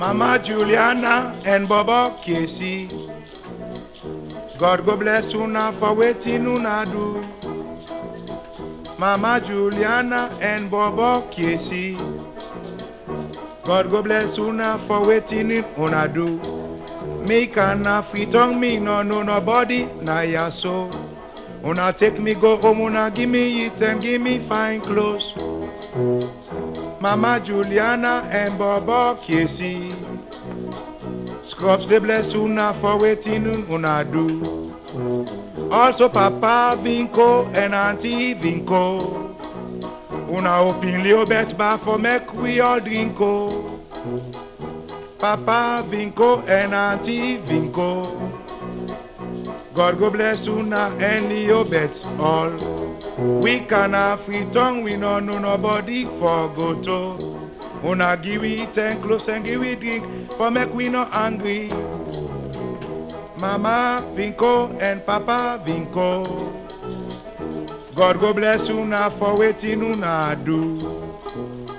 Mama Juliana and Baba Casey. God go bless una for waiting una do. Mama Juliana and Baba Casey. God go bless una for waiting una do. Me can fit on me no no nobody na ya so. Una take me go home, una give me it and give me fine clothes. Mama Juliana and Baba Casey. Scrubs they bless una for waiting una do. Also Papa Vinco and Auntie Vinco. Una open little bet bar for make we all drink oh. Papa Vinco and Auntie Vinco. God go bless una and Leo bet all. We can have free tongue, we no know nobody for go to. Una give we ten close and give we drink for make we no angry. Mama Vinko and Papa Vinko. God go bless una for waiting una do.